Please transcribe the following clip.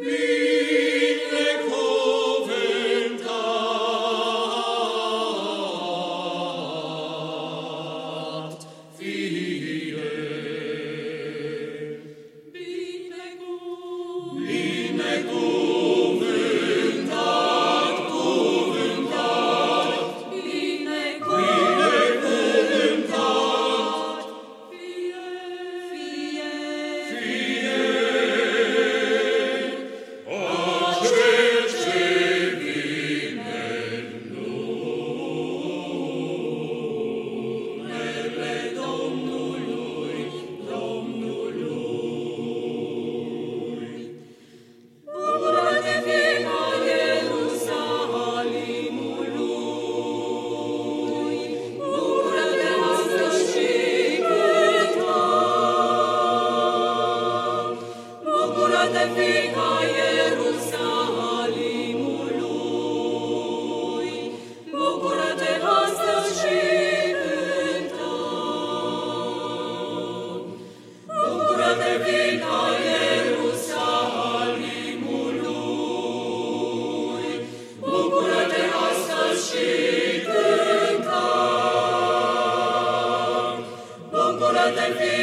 de the